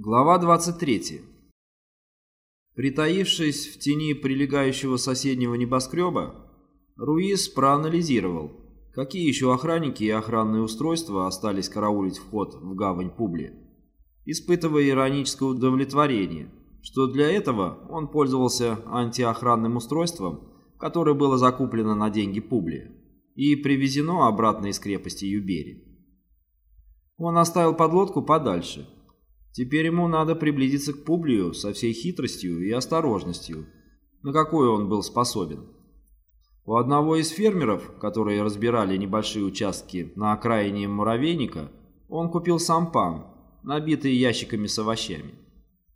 Глава 23. Притаившись в тени прилегающего соседнего небоскреба, Руис проанализировал, какие еще охранники и охранные устройства остались караулить вход в гавань Публи, испытывая ироническое удовлетворение, что для этого он пользовался антиохранным устройством, которое было закуплено на деньги Публи и привезено обратно из крепости Юбери. Он оставил подлодку подальше – Теперь ему надо приблизиться к Публию со всей хитростью и осторожностью, на какую он был способен. У одного из фермеров, которые разбирали небольшие участки на окраине муравейника, он купил сампан, набитый ящиками с овощами.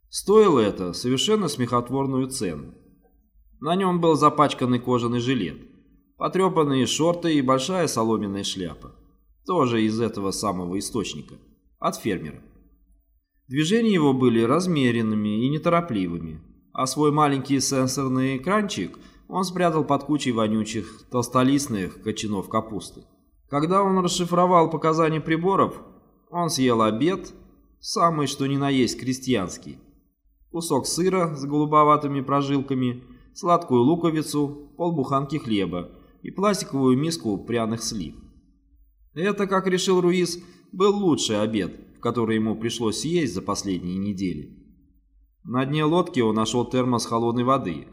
Стоило это совершенно смехотворную цену. На нем был запачканный кожаный жилет, потрепанные шорты и большая соломенная шляпа. Тоже из этого самого источника, от фермера. Движения его были размеренными и неторопливыми, а свой маленький сенсорный экранчик он спрятал под кучей вонючих толстолистных кочанов капусты. Когда он расшифровал показания приборов, он съел обед, самый что ни на есть крестьянский. Кусок сыра с голубоватыми прожилками, сладкую луковицу, полбуханки хлеба и пластиковую миску пряных слив. Это, как решил Руис, был лучший обед, который ему пришлось съесть за последние недели. На дне лодки он нашел термос холодной воды,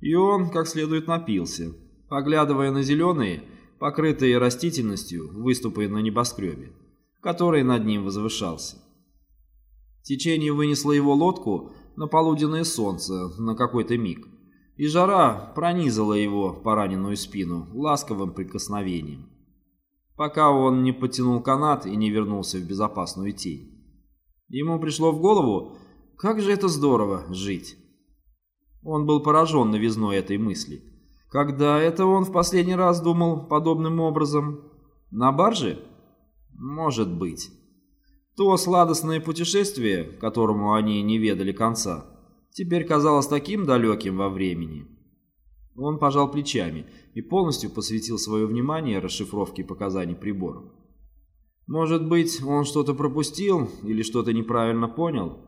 и он как следует напился, поглядывая на зеленые, покрытые растительностью, выступы на небоскребе, который над ним возвышался. Течение вынесло его лодку на полуденное солнце на какой-то миг, и жара пронизала его пораненную спину ласковым прикосновением пока он не потянул канат и не вернулся в безопасную тень. Ему пришло в голову, как же это здорово жить. Он был поражен новизной этой мысли. Когда это он в последний раз думал подобным образом? На барже? Может быть. То сладостное путешествие, которому они не ведали конца, теперь казалось таким далеким во времени. Он пожал плечами и полностью посвятил свое внимание расшифровке показаний приборов. Может быть, он что-то пропустил или что-то неправильно понял,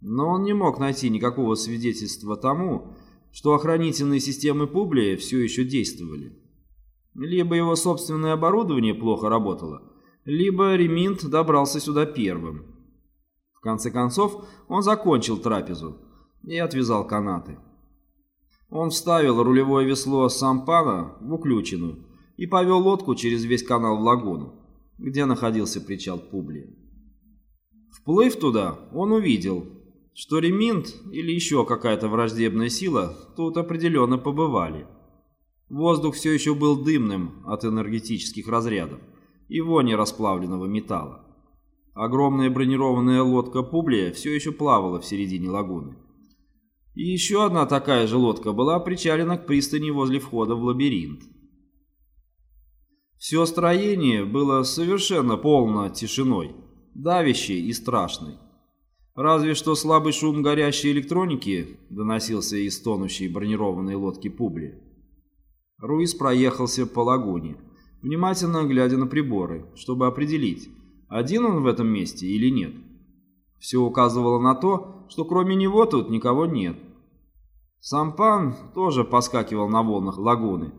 но он не мог найти никакого свидетельства тому, что охранительные системы Публия все еще действовали. Либо его собственное оборудование плохо работало, либо Реминт добрался сюда первым. В конце концов, он закончил трапезу и отвязал канаты. Он вставил рулевое весло сампана в уключину и повел лодку через весь канал в лагуну, где находился причал Публия. Вплыв туда, он увидел, что реминт или еще какая-то враждебная сила тут определенно побывали. Воздух все еще был дымным от энергетических разрядов и вони расплавленного металла. Огромная бронированная лодка Публия все еще плавала в середине лагуны. И еще одна такая же лодка была причалена к пристани возле входа в лабиринт. Все строение было совершенно полно тишиной, давящей и страшной. Разве что слабый шум горящей электроники доносился из тонущей бронированной лодки Публи. Руис проехался по лагуне, внимательно глядя на приборы, чтобы определить, один он в этом месте или нет. Все указывало на то, что кроме него тут никого нет. Сампан тоже поскакивал на волнах лагуны.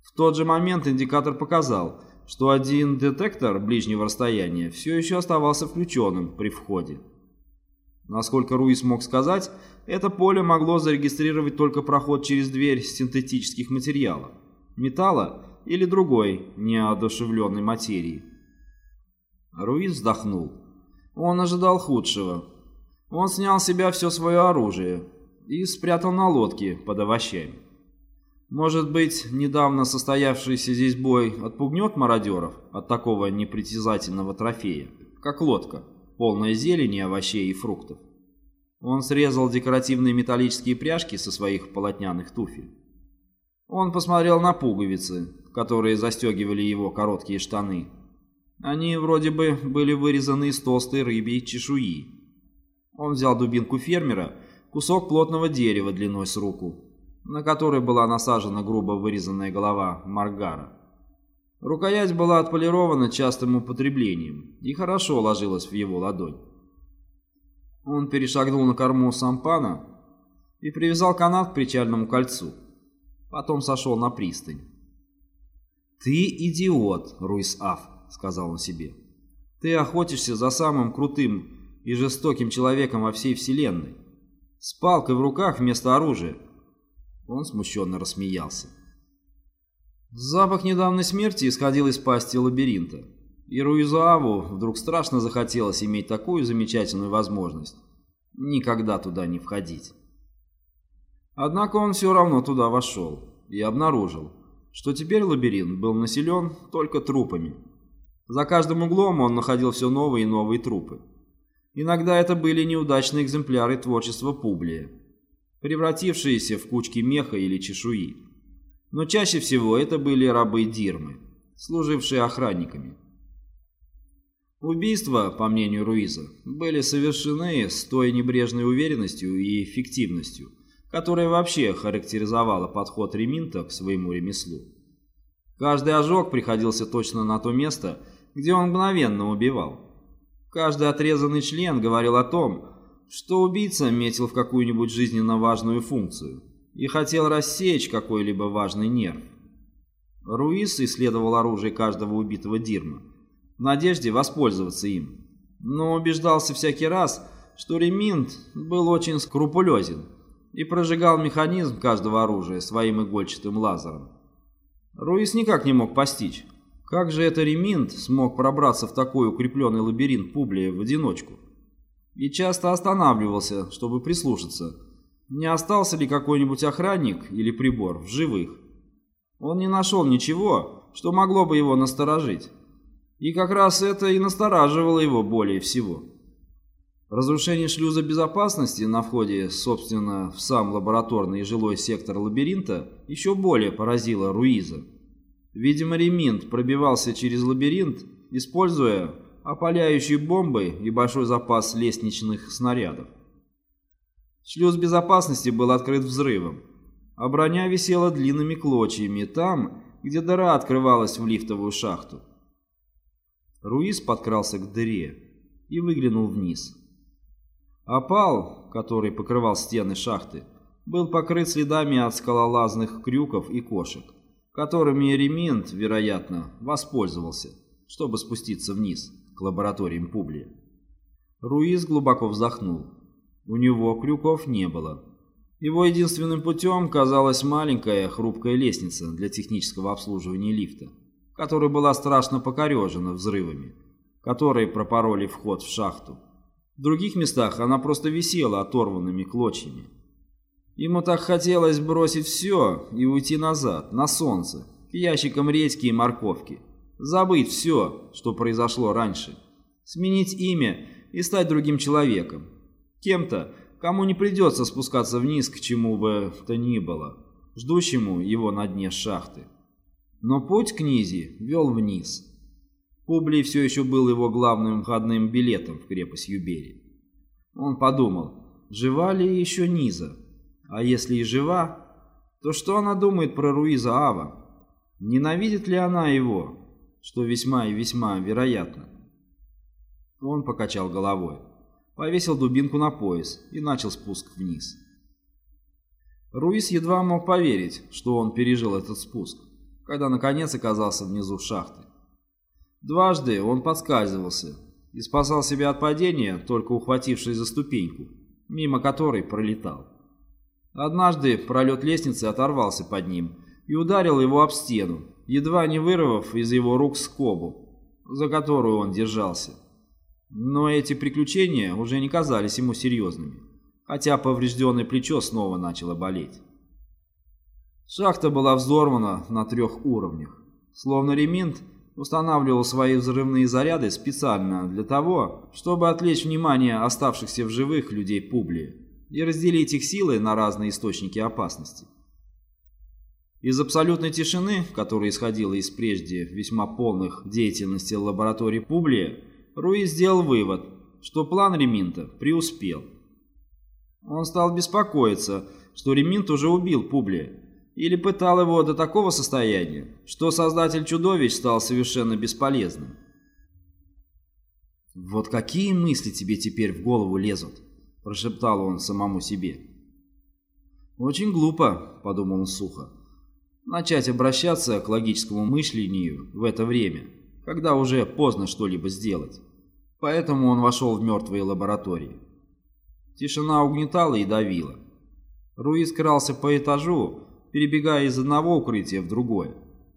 В тот же момент индикатор показал, что один детектор ближнего расстояния все еще оставался включенным при входе. Насколько Руис мог сказать, это поле могло зарегистрировать только проход через дверь синтетических материалов, металла или другой неодушевленной материи. Руис вздохнул. Он ожидал худшего. Он снял с себя все свое оружие и спрятал на лодке под овощами. Может быть, недавно состоявшийся здесь бой отпугнет мародеров от такого непритязательного трофея, как лодка, полная зелени, овощей и фруктов. Он срезал декоративные металлические пряжки со своих полотняных туфель. Он посмотрел на пуговицы, которые застегивали его короткие штаны, они вроде бы были вырезаны из толстой рыбьей чешуи. Он взял дубинку фермера, кусок плотного дерева длиной с руку, на которой была насажена грубо вырезанная голова Маргара. Рукоять была отполирована частым употреблением и хорошо ложилась в его ладонь. Он перешагнул на корму сампана и привязал канат к причальному кольцу. Потом сошел на пристань. «Ты идиот, Руис-Аф», — сказал он себе. «Ты охотишься за самым крутым и жестоким человеком во всей вселенной. С палкой в руках вместо оружия». Он смущенно рассмеялся. Запах недавней смерти исходил из пасти лабиринта, и Руизуаву вдруг страшно захотелось иметь такую замечательную возможность никогда туда не входить. Однако он все равно туда вошел и обнаружил, что теперь лабиринт был населен только трупами. За каждым углом он находил все новые и новые трупы. Иногда это были неудачные экземпляры творчества Публия, превратившиеся в кучки меха или чешуи. Но чаще всего это были рабы Дирмы, служившие охранниками. Убийства, по мнению Руиза, были совершены с той небрежной уверенностью и эффективностью, которая вообще характеризовала подход Реминта к своему ремеслу. Каждый ожог приходился точно на то место, где он мгновенно убивал. Каждый отрезанный член говорил о том, что убийца метил в какую-нибудь жизненно важную функцию и хотел рассечь какой-либо важный нерв. Руис исследовал оружие каждого убитого Дирма в надежде воспользоваться им, но убеждался всякий раз, что Реминт был очень скрупулезен и прожигал механизм каждого оружия своим игольчатым лазером. Руис никак не мог постичь, как же это Реминт смог пробраться в такой укрепленный лабиринт Публия в одиночку. И часто останавливался, чтобы прислушаться, не остался ли какой-нибудь охранник или прибор в живых. Он не нашел ничего, что могло бы его насторожить. И как раз это и настораживало его более всего. Разрушение шлюза безопасности на входе, собственно, в сам лабораторный и жилой сектор лабиринта еще более поразило Руиза. Видимо, реминт пробивался через лабиринт, используя опаляющие бомбы и большой запас лестничных снарядов. Шлюз безопасности был открыт взрывом, а броня висела длинными клочьями там, где дыра открывалась в лифтовую шахту. Руиз подкрался к дыре и выглянул вниз. Опал, который покрывал стены шахты, был покрыт следами от скалолазных крюков и кошек, которыми Реминт, вероятно, воспользовался, чтобы спуститься вниз к лабораториям Публия. Руиз глубоко вздохнул. У него крюков не было. Его единственным путем казалась маленькая хрупкая лестница для технического обслуживания лифта которая была страшно покорежена взрывами, которые пропороли вход в шахту. В других местах она просто висела оторванными клочьями. Ему так хотелось бросить все и уйти назад, на солнце, к ящикам редьки и морковки. Забыть все, что произошло раньше. Сменить имя и стать другим человеком. Кем-то, кому не придется спускаться вниз к чему бы то ни было, ждущему его на дне шахты. Но путь к Низе вел вниз. Публий все еще был его главным входным билетом в крепость Юбери. Он подумал, жива ли еще Низа? А если и жива, то что она думает про Руиза Ава? Ненавидит ли она его? Что весьма и весьма вероятно. Он покачал головой, повесил дубинку на пояс и начал спуск вниз. Руис едва мог поверить, что он пережил этот спуск когда наконец оказался внизу шахты. Дважды он подскальзывался и спасал себя от падения, только ухватившись за ступеньку, мимо которой пролетал. Однажды пролет лестницы оторвался под ним и ударил его об стену, едва не вырвав из его рук скобу, за которую он держался. Но эти приключения уже не казались ему серьезными, хотя поврежденное плечо снова начало болеть. Шахта была взорвана на трех уровнях. Словно реминт устанавливал свои взрывные заряды специально для того, чтобы отвлечь внимание оставшихся в живых людей Публии и разделить их силы на разные источники опасности. Из абсолютной тишины, которая исходила из прежде весьма полных деятельности лаборатории Публия, Руи сделал вывод, что план Реминта преуспел. Он стал беспокоиться, что Реминт уже убил Публия, или пытал его до такого состояния, что создатель чудовищ стал совершенно бесполезным. «Вот какие мысли тебе теперь в голову лезут?» — прошептал он самому себе. «Очень глупо», — подумал он сухо, — «начать обращаться к логическому мышлению в это время, когда уже поздно что-либо сделать». Поэтому он вошел в мертвые лаборатории. Тишина угнетала и давила. Руис крался по этажу, перебегая из одного укрытия в другое,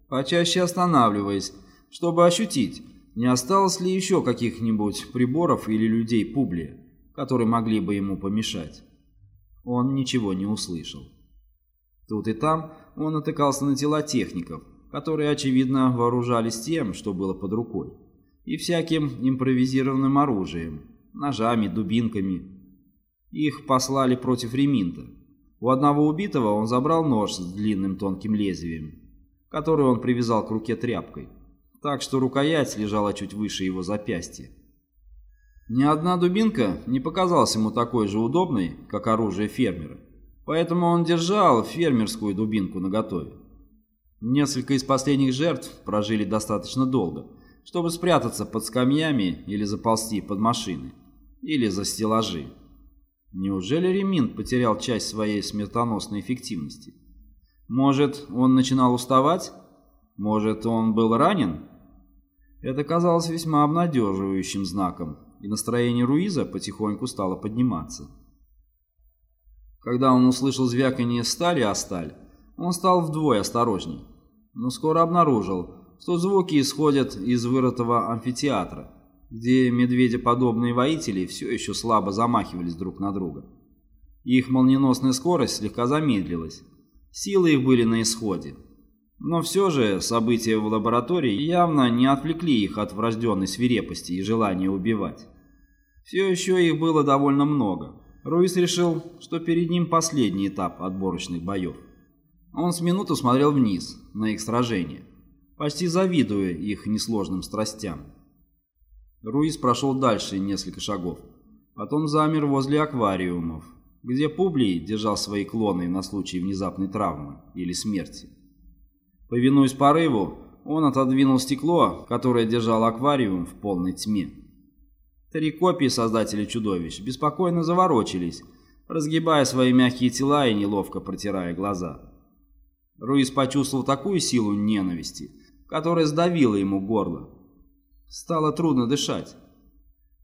почаще останавливаясь, чтобы ощутить, не осталось ли еще каких-нибудь приборов или людей Публия, которые могли бы ему помешать. Он ничего не услышал. Тут и там он натыкался на тела техников, которые, очевидно, вооружались тем, что было под рукой, и всяким импровизированным оружием, ножами, дубинками. Их послали против Реминта. У одного убитого он забрал нож с длинным тонким лезвием, который он привязал к руке тряпкой, так что рукоять лежала чуть выше его запястья. Ни одна дубинка не показалась ему такой же удобной, как оружие фермера, поэтому он держал фермерскую дубинку наготове. Несколько из последних жертв прожили достаточно долго, чтобы спрятаться под скамьями или заползти под машины, или за стеллажи. Неужели Реминт потерял часть своей смертоносной эффективности? Может, он начинал уставать? Может, он был ранен? Это казалось весьма обнадеживающим знаком, и настроение Руиза потихоньку стало подниматься. Когда он услышал звяканье стали о сталь, он стал вдвое осторожней, но скоро обнаружил, что звуки исходят из вырытого амфитеатра, где медведеподобные воители все еще слабо замахивались друг на друга. Их молниеносная скорость слегка замедлилась, силы их были на исходе. Но все же события в лаборатории явно не отвлекли их от врожденной свирепости и желания убивать. Все еще их было довольно много. Руис решил, что перед ним последний этап отборочных боев. Он с минуту смотрел вниз, на их сражение, почти завидуя их несложным страстям. Руис прошел дальше несколько шагов. Потом замер возле аквариумов, где Публий держал свои клоны на случай внезапной травмы или смерти. Повинуясь порыву, он отодвинул стекло, которое держал аквариум в полной тьме. Три копии создателей чудовищ беспокойно заворочились, разгибая свои мягкие тела и неловко протирая глаза. Руис почувствовал такую силу ненависти, которая сдавила ему горло, Стало трудно дышать.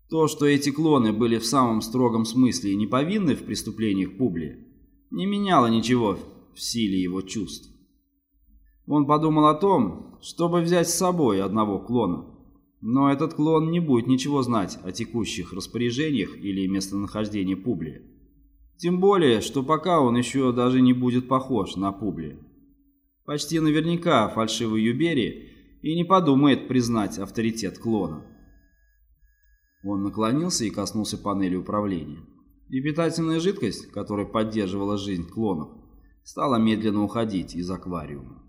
То, что эти клоны были в самом строгом смысле и в преступлениях Публия, не меняло ничего в силе его чувств. Он подумал о том, чтобы взять с собой одного клона. Но этот клон не будет ничего знать о текущих распоряжениях или местонахождении Публия. Тем более, что пока он еще даже не будет похож на Публия. Почти наверняка фальшивый Юбери и не подумает признать авторитет клона. Он наклонился и коснулся панели управления. И питательная жидкость, которая поддерживала жизнь клонов, стала медленно уходить из аквариума.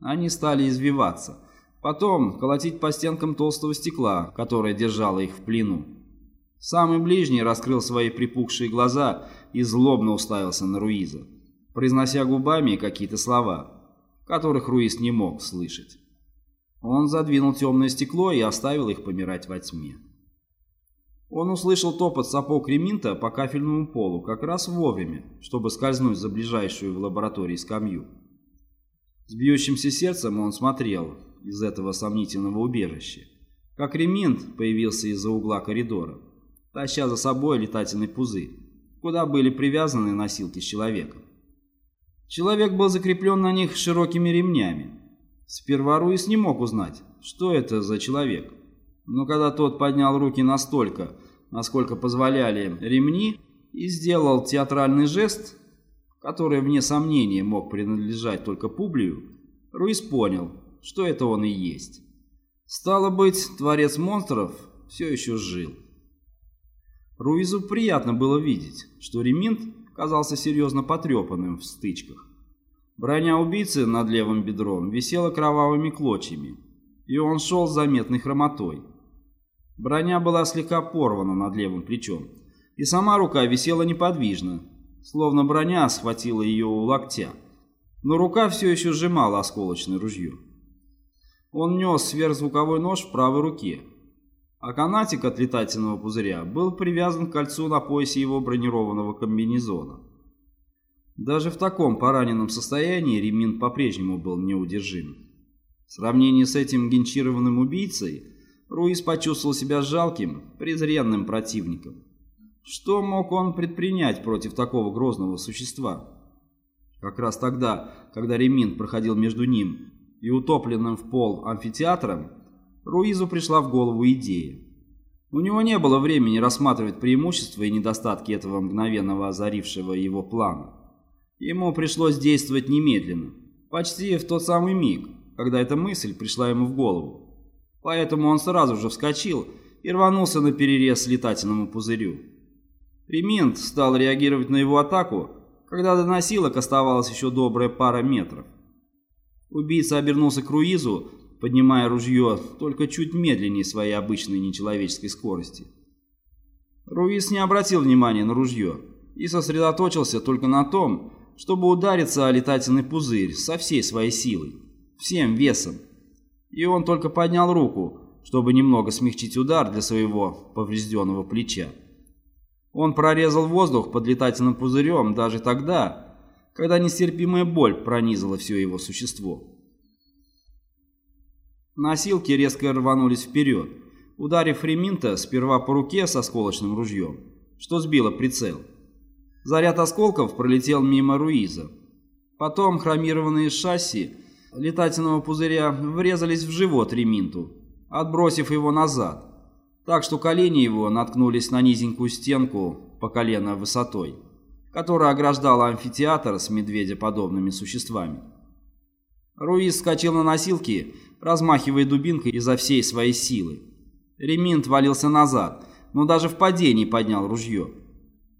Они стали извиваться, потом колотить по стенкам толстого стекла, которое держало их в плену. Самый ближний раскрыл свои припухшие глаза и злобно уставился на Руиза, произнося губами какие-то слова, которых Руиз не мог слышать. Он задвинул темное стекло и оставил их помирать во тьме. Он услышал топот сапог реминта по кафельному полу как раз вовремя, чтобы скользнуть за ближайшую в лаборатории скамью. С бьющимся сердцем он смотрел из этого сомнительного убежища, как реминт появился из-за угла коридора, таща за собой летательный пузырь, куда были привязаны носилки с человеком. Человек был закреплен на них широкими ремнями, Сперва Руис не мог узнать, что это за человек. Но когда тот поднял руки настолько, насколько позволяли ремни, и сделал театральный жест, который, вне сомнения, мог принадлежать только Публию, Руис понял, что это он и есть. Стало быть, Творец монстров все еще жил. Руизу приятно было видеть, что Реминт казался серьезно потрепанным в стычках. Броня убийцы над левым бедром висела кровавыми клочьями, и он шел с заметной хромотой. Броня была слегка порвана над левым плечом, и сама рука висела неподвижно, словно броня схватила ее у локтя, но рука все еще сжимала осколочное ружье. Он нес сверхзвуковой нож в правой руке. а канатик от летательного пузыря был привязан к кольцу на поясе его бронированного комбинезона. Даже в таком пораненном состоянии Ремин по-прежнему был неудержим. В сравнении с этим генчированным убийцей Руис почувствовал себя жалким, презренным противником. Что мог он предпринять против такого грозного существа? Как раз тогда, когда Ремин проходил между ним и утопленным в пол амфитеатром, Руизу пришла в голову идея. У него не было времени рассматривать преимущества и недостатки этого мгновенного озарившего его плана. Ему пришлось действовать немедленно, почти в тот самый миг, когда эта мысль пришла ему в голову. Поэтому он сразу же вскочил и рванулся на перерез летательному пузырю. Реминт стал реагировать на его атаку, когда до носилок оставалось еще добрая пара метров. Убийца обернулся к Руизу, поднимая ружье только чуть медленнее своей обычной нечеловеческой скорости. Руиз не обратил внимания на ружье и сосредоточился только на том, чтобы удариться о летательный пузырь со всей своей силой, всем весом. И он только поднял руку, чтобы немного смягчить удар для своего поврежденного плеча. Он прорезал воздух под летательным пузырем даже тогда, когда нестерпимая боль пронизала все его существо. Носилки резко рванулись вперед, ударив Реминта сперва по руке со осколочным ружьем, что сбило прицел. Заряд осколков пролетел мимо Руиза. Потом хромированные шасси летательного пузыря врезались в живот Реминту, отбросив его назад, так что колени его наткнулись на низенькую стенку по колено высотой, которая ограждала амфитеатр с медведеподобными существами. Руиз вскочил на носилки размахивая дубинкой изо всей своей силы. Реминт валился назад, но даже в падении поднял ружье.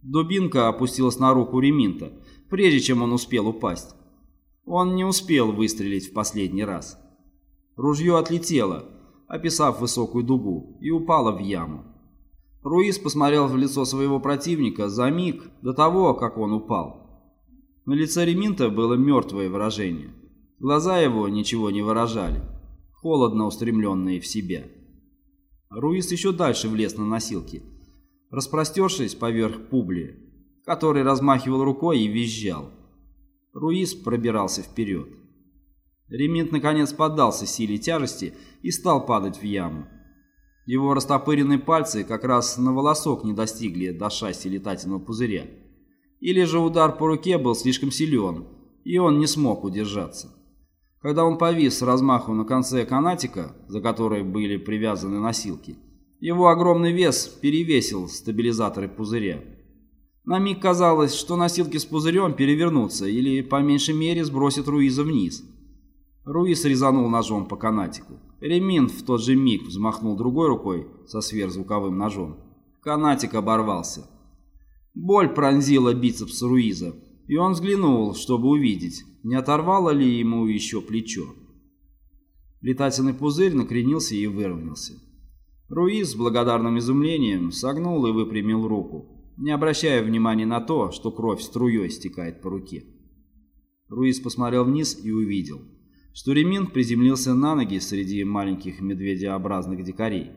Дубинка опустилась на руку Реминта, прежде чем он успел упасть. Он не успел выстрелить в последний раз. Ружье отлетело, описав высокую дугу, и упало в яму. Руис посмотрел в лицо своего противника за миг до того, как он упал. На лице Реминта было мертвое выражение. Глаза его ничего не выражали холодно устремленные в себя. Руис еще дальше влез на носилки, распростершись поверх Публия, который размахивал рукой и визжал. Руис пробирался вперед. Реминт наконец поддался силе тяжести и стал падать в яму. Его растопыренные пальцы как раз на волосок не достигли до шасси летательного пузыря. Или же удар по руке был слишком силен, и он не смог удержаться. Когда он повис с размаху на конце канатика, за который были привязаны носилки, его огромный вес перевесил стабилизаторы пузыря. На миг казалось, что носилки с пузырем перевернутся или, по меньшей мере, сбросят Руиза вниз. Руиз резанул ножом по канатику. Ремин в тот же миг взмахнул другой рукой со сверхзвуковым ножом. Канатик оборвался. Боль пронзила бицепс Руиза, и он взглянул, чтобы увидеть, не оторвало ли ему еще плечо. Летательный пузырь накренился и выровнялся. Руиз с благодарным изумлением согнул и выпрямил руку, не обращая внимания на то, что кровь струей стекает по руке. Руиз посмотрел вниз и увидел, что Ремин приземлился на ноги среди маленьких медведеобразных дикарей.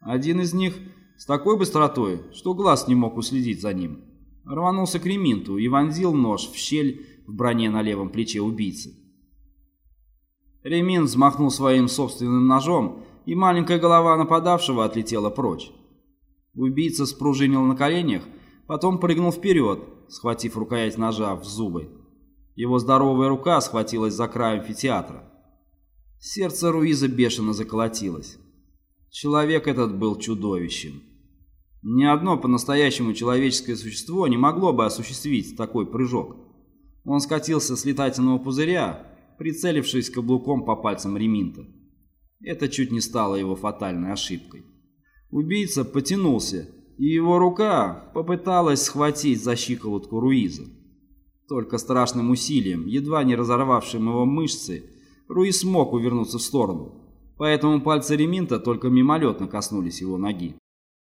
Один из них с такой быстротой, что глаз не мог уследить за ним, рванулся к Реминту и вонзил нож в щель в броне на левом плече убийцы. Ремин взмахнул своим собственным ножом, и маленькая голова нападавшего отлетела прочь. Убийца спружинил на коленях, потом прыгнул вперед, схватив рукоять ножа в зубы. Его здоровая рука схватилась за край амфитеатра. Сердце Руиза бешено заколотилось. Человек этот был чудовищем. Ни одно по-настоящему человеческое существо не могло бы осуществить такой прыжок. Он скатился с летательного пузыря, прицелившись каблуком по пальцам Реминта. Это чуть не стало его фатальной ошибкой. Убийца потянулся, и его рука попыталась схватить за щиколотку Руиза. Только страшным усилием, едва не разорвавшим его мышцы, Руиз смог увернуться в сторону, поэтому пальцы Реминта только мимолетно коснулись его ноги.